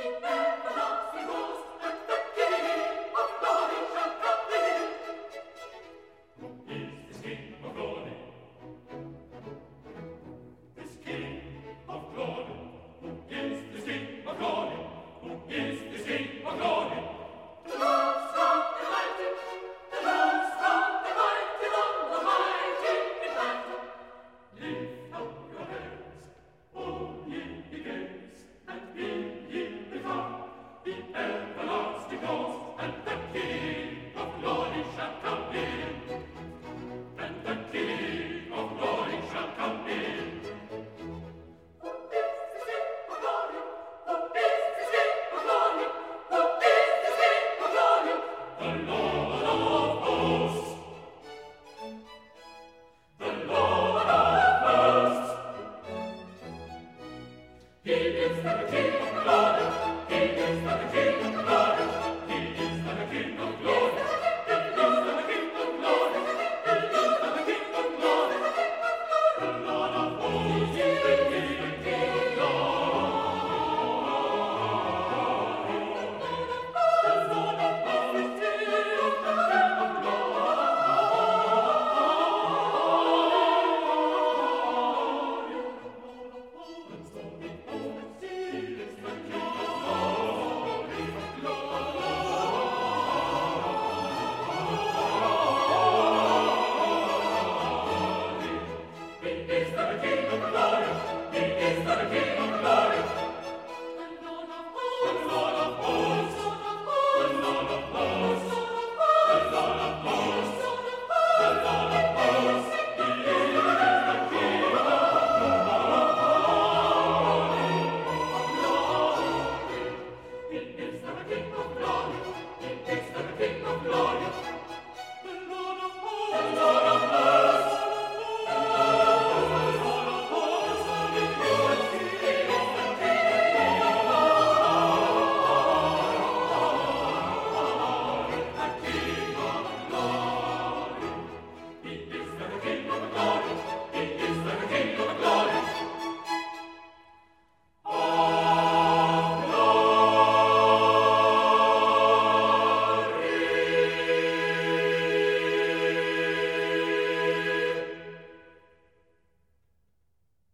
Thank you. Is the king.